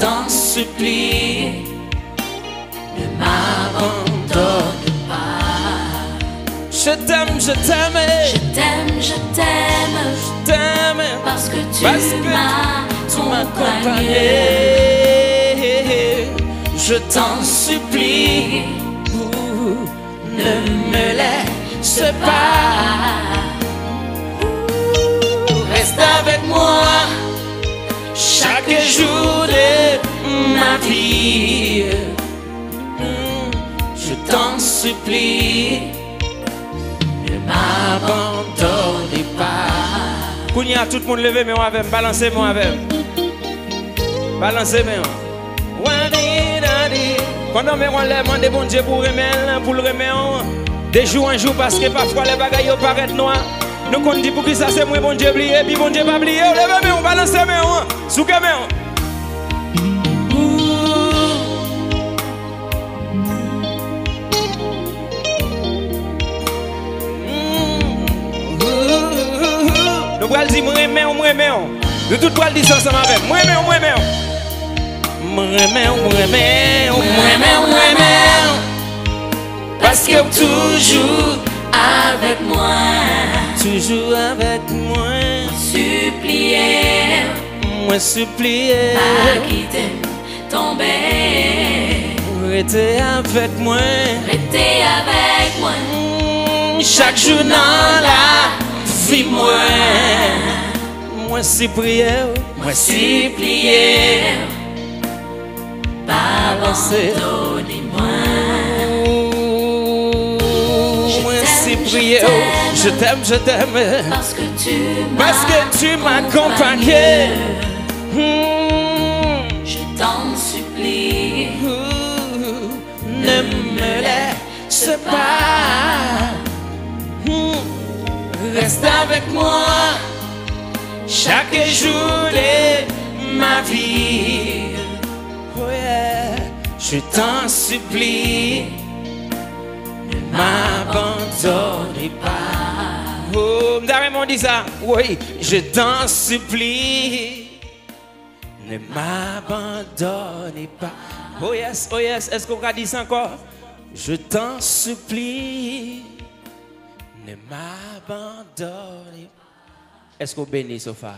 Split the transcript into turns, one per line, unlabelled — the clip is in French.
t'en supplie, ne m'abandonne pas.
Je t'aime, je t'aime,
Je t'aime, je t'aime,
je t'aime.
parce que tu m'as accompagné.
Je t'en supplie, ne me laisse pas. T'en supplie, ne m'abandonne pas. Kounia, tout le monde levé, mais on avec, balancez moi avec. Balancez moi. On met on lève, demande bon Dieu pour remettre, pour le remettre. De jour en jour, parce que parfois les bagailles paraissent noirs. Nous qu'on dit pour qui ça c'est moi bon Dieu oublié, puis bon Dieu pas oublié. Mais on balance mais on. Souke mais on? Allons dire, moi remets, moi remets. Nous tout allons dire ça ensemble avec. Moi remets, moi remets. Moi remets, moi remets, moi remets, moi remets. Parce que toujours,
Avec moi,
toujours avec moi.
supplier,
Moi supplier,
pas quitter, tomber,
rester avec moi.
rester avec moi.
Chaque jour dans la vie, moi. Moi si prière, moi si. Moi si
t'aime, je t'aime.
je t'aime.
Parce que tu.
Hmm.
Je t'en supplie,
Ne me laisse pas. Reste avec moi chaque jour de ma vie. Oh yeah. Je t'en supplie, ne m'abandonne pas. Oh, m'avez dit ça? Oui, je t'en supplie. Ne m'abandonne pas. Oh yes, oh yes, est-ce qu'on va dire ça encore? Je t'en supplie. Ne m'abandonne pas. Est-ce qu'on bénit, Sofa?